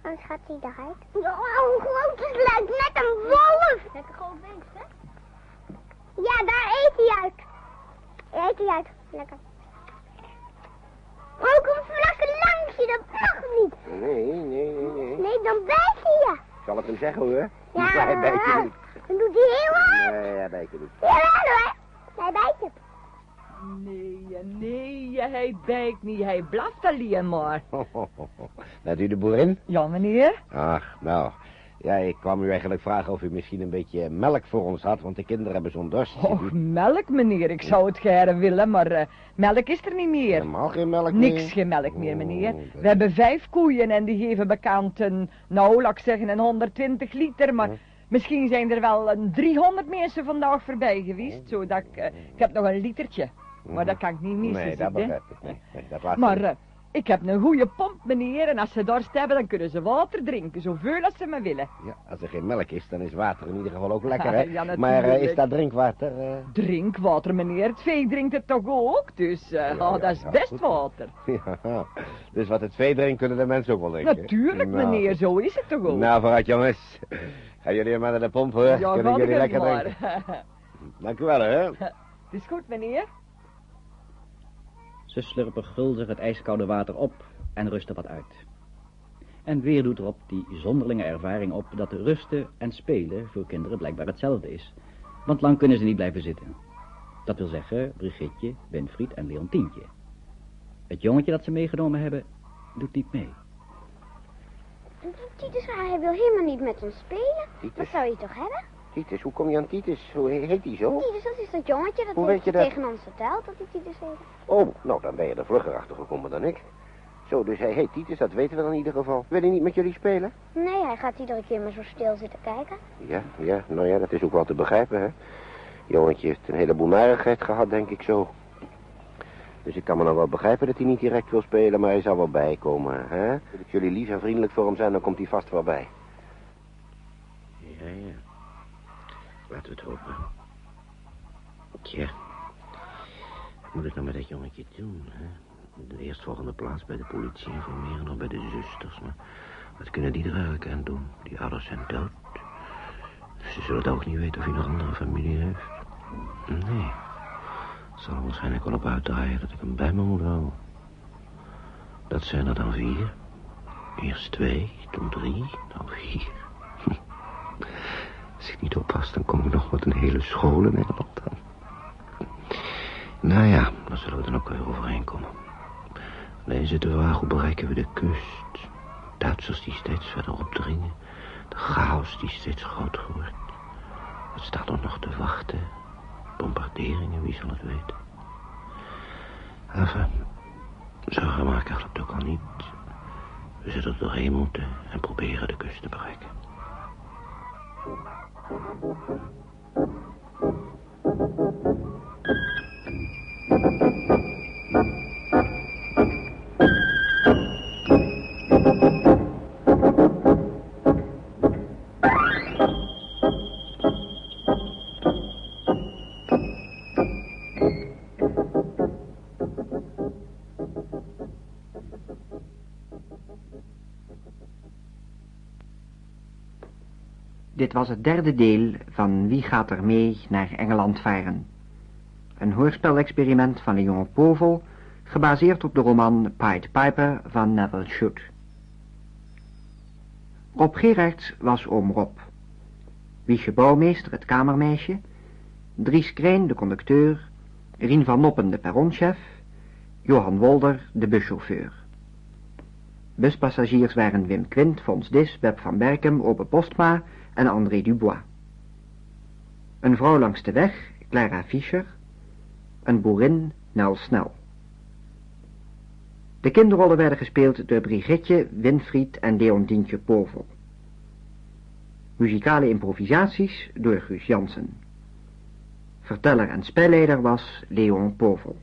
Anders gaat hij eruit. Oh, hoe groot is het? Net een wolf. Lekker groot beest, hè? Ja, daar eet hij uit. Eet hij uit. Lekker. Ook een vlakke langsje, dat mag niet. Nee, nee, nee, nee. Nee, dan bijt hij je. Ik zal het hem zeggen, hoor. Ja, hij bijt je niet. Dan doet hij heel hard. Nee, hij bijt je niet. Jawel hoor. Hij bijt je. Nee, nee, hij bijt niet. Hij blaft alleen maar. Bent u de boerin? Ja, meneer? Ach, nou. Ja, ik kwam u eigenlijk vragen of u misschien een beetje melk voor ons had, want de kinderen hebben zo'n dorst. Och, melk, meneer. Ik zou het gerne willen, maar eh, melk is er niet meer. Helemaal geen melk meer? Niks geen melk meer, meneer. Oh, dat We hebben vijf koeien en die geven bekend een, nou, laat ik zeggen, een 120 liter, maar... Misschien zijn er wel een 300 mensen vandaag voorbij geweest, zodat ik... eh, ik heb nog een litertje, maar dat kan ik niet missen, Nee, dat begrijp ik niet. Nee, dat laat Maar. Ik heb een goede pomp, meneer, en als ze dorst hebben, dan kunnen ze water drinken, zoveel als ze maar willen. Ja, als er geen melk is, dan is water in ieder geval ook lekker, hè? Ja, maar eh, is dat drinkwater? eh? Drinkwater, meneer. Het vee drinkt het toch ook, dus eh, Ja, oh, ja, dat is best goed. water. Ja, dus wat het vee drinkt, kunnen de mensen ook wel drinken. Natuurlijk, Nou, meneer, zo is het toch ook. Nou, vooruit jongens. Gaan jullie maar naar de pomp, hoor. ja, kunnen jullie lekker maar. drinken. Dank u wel, hè. Het is goed, meneer. Ze slurpen gulzig het ijskoude water op en rusten wat uit. En weer doet erop die zonderlinge ervaring op dat rusten en spelen voor kinderen blijkbaar hetzelfde is. Want lang kunnen ze niet blijven zitten. Dat wil zeggen, Brigitte, Winfried en Leontientje. Het jongetje dat ze meegenomen hebben, doet niet mee. Titus, hij wil helemaal niet met ons spelen. Titus? Wat zou je toch hebben? Titus, hoe kom je aan Titus? Hoe he- heet die zo? Titus, dat is dat jongetje dat Hoe weet je dat? tegen ons verteld dat hij Titus heet. Oh, nou, dan ben je er vlugger achter gekomen dan ik. Zo, dus hij heet Titus, dat weten we dan in ieder geval. Wil hij niet met jullie spelen? Nee, hij gaat iedere keer maar zo stil zitten kijken. Ja, ja, nou ja, dat is ook wel te begrijpen, hè. Jongetje heeft een heleboel narigheid gehad, denk ik zo. Dus ik kan me nou wel begrijpen dat hij niet direct wil spelen, maar hij zal wel bijkomen, hè. Als jullie lief en vriendelijk voor hem zijn, dan komt hij vast wel bij. Ja, ja. Laten we het hopen. Tja. Wat moet ik nou met dat jongetje doen, hè? De eerstvolgende plaats bij de politie informeren of bij de zusters, maar... Wat kunnen die er eigenlijk aan doen? Die ouders zijn dood. Ze zullen ook niet weten of hij nog andere familie heeft. Nee. zal er waarschijnlijk wel op uitdraaien dat ik hem bij me moet houden. Dat zijn er dan vier. Eerst twee, toen drie, dan vier. Als ik niet oppast, dan kom ik nog met een hele school in Engeland aan. Nou ja, daar zullen we dan ook weer overeenkomen. Alleen zit de vraag, hoe bereiken we de kust? Duitsers die steeds verder opdringen. De chaos die steeds groter wordt. Wat staat er nog te wachten? Bombarderingen, wie zal het weten? Enfin, zorgen maken helpt ook al niet. We zullen er doorheen moeten en proberen de kust te bereiken. Thank you. Was het derde deel van Wie gaat er mee naar Engeland varen. Een hoorspelexperiment van de jonge Povel, gebaseerd op de roman Pied Piper van Neville Shute. Rob Gerards was oom Rob. Wiesje Bouwmeester het kamermeisje, Dries Krijn de conducteur, Rien van Noppen de perronchef, Johan Wolder de buschauffeur. Buspassagiers waren Wim Quint, Fons Dis, Web van Berkem, Ope Postma en André Dubois. Een vrouw langs de weg, Clara Fischer. Een boerin, Nel Snel. De kinderrollen werden gespeeld door Brigitte, Winfried en Leontientje Povel. Muzikale improvisaties door Guus Jansen. Verteller en spelleider was Leon Povel.